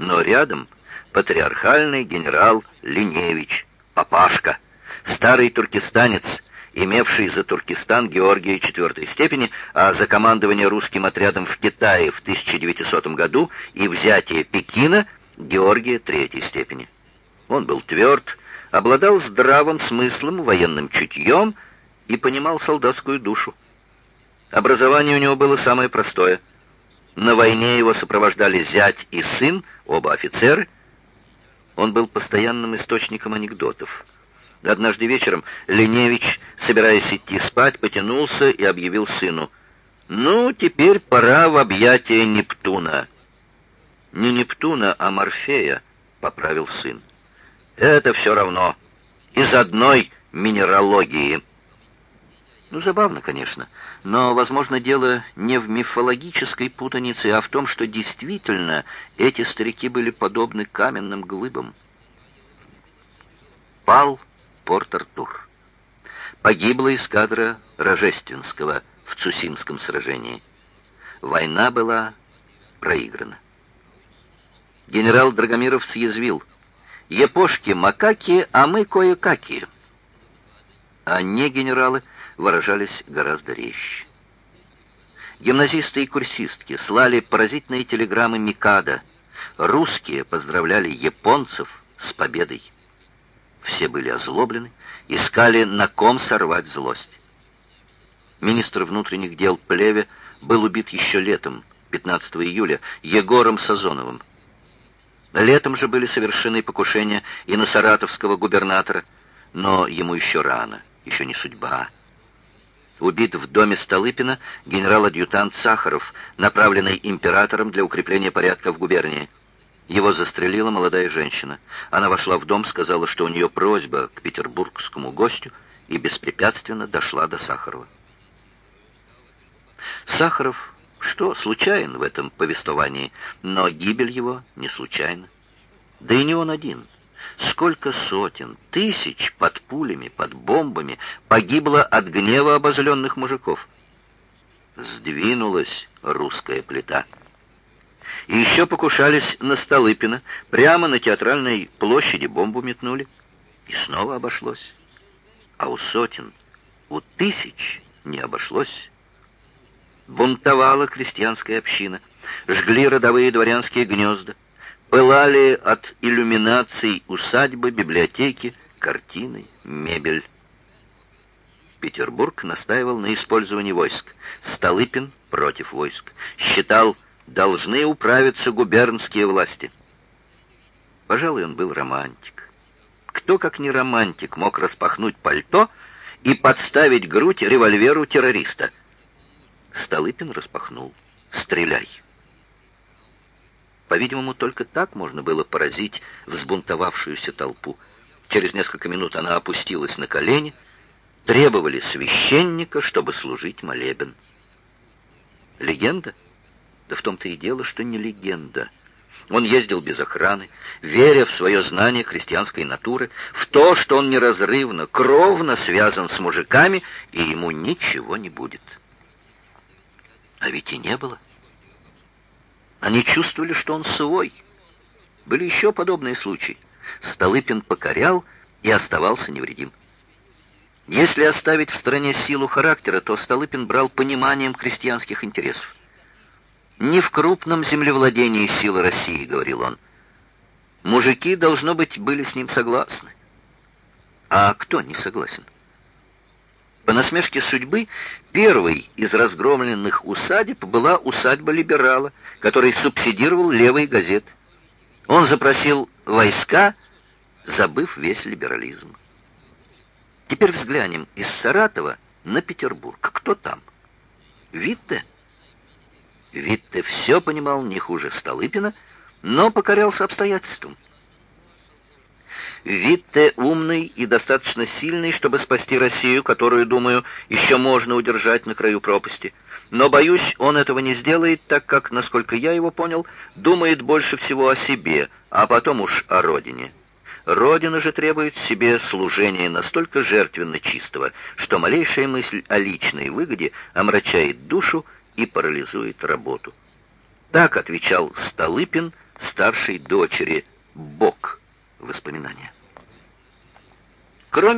но рядом патриархальный генерал Линевич, папашка, старый туркестанец, имевший за Туркестан Георгия IV степени, а за командование русским отрядом в Китае в 1900 году и взятие Пекина Георгия III степени. Он был тверд, обладал здравым смыслом, военным чутьем и понимал солдатскую душу. Образование у него было самое простое. На войне его сопровождали зять и сын, оба офицеры. Он был постоянным источником анекдотов. Однажды вечером Леневич, собираясь идти спать, потянулся и объявил сыну, «Ну, теперь пора в объятия Нептуна». «Не Нептуна, а Морфея», — поправил сын. «Это все равно. Из одной минералогии». Ну, забавно, конечно, но, возможно, дело не в мифологической путанице, а в том, что действительно эти старики были подобны каменным глыбам. Пал Порт-Артур. Погибла эскадра Рожественского в Цусимском сражении. Война была проиграна. Генерал Драгомиров съязвил. «Епошки макаки, а мы кое-какие». А не генералы выражались гораздо резче. Гимназисты и курсистки слали поразительные телеграммы Микада. Русские поздравляли японцев с победой. Все были озлоблены, искали на ком сорвать злость. Министр внутренних дел Плеве был убит еще летом, 15 июля, Егором Сазоновым. Летом же были совершены покушения и на саратовского губернатора, но ему еще рано, еще не судьба. Убит в доме Столыпина генерал-адъютант Сахаров, направленный императором для укрепления порядка в губернии. Его застрелила молодая женщина. Она вошла в дом, сказала, что у нее просьба к петербургскому гостю, и беспрепятственно дошла до Сахарова. Сахаров, что случайен в этом повествовании, но гибель его не случайна. Да и не он один. Сколько сотен, тысяч под пулями, под бомбами погибло от гнева обозленных мужиков. Сдвинулась русская плита. И еще покушались на Столыпина. Прямо на театральной площади бомбу метнули. И снова обошлось. А у сотен, у тысяч не обошлось. Бунтовала крестьянская община. Жгли родовые дворянские гнезда. Пылали от иллюминаций усадьбы, библиотеки, картины, мебель. Петербург настаивал на использовании войск. Столыпин против войск. Считал, должны управиться губернские власти. Пожалуй, он был романтик. Кто, как не романтик, мог распахнуть пальто и подставить грудь револьверу террориста? Столыпин распахнул. «Стреляй!» По-видимому, только так можно было поразить взбунтовавшуюся толпу. Через несколько минут она опустилась на колени, требовали священника, чтобы служить молебен. Легенда? Да в том-то и дело, что не легенда. Он ездил без охраны, веря в свое знание христианской натуры, в то, что он неразрывно, кровно связан с мужиками, и ему ничего не будет. А ведь и не было. Они чувствовали, что он свой. Были еще подобные случаи. Столыпин покорял и оставался невредим. Если оставить в стороне силу характера, то Столыпин брал пониманием крестьянских интересов. «Не в крупном землевладении силы России», — говорил он. Мужики, должно быть, были с ним согласны. А кто не согласен? По насмешке судьбы, первой из разгромленных усадеб была усадьба либерала, который субсидировал левые газеты. Он запросил войска, забыв весь либерализм. Теперь взглянем из Саратова на Петербург. Кто там? Витте? Витте все понимал не хуже Столыпина, но покорялся обстоятельствам. Витте умный и достаточно сильный, чтобы спасти Россию, которую, думаю, еще можно удержать на краю пропасти. Но, боюсь, он этого не сделает, так как, насколько я его понял, думает больше всего о себе, а потом уж о родине. Родина же требует себе служения настолько жертвенно чистого, что малейшая мысль о личной выгоде омрачает душу и парализует работу. Так отвечал Столыпин старшей дочери Бок. Воспоминания. Кроме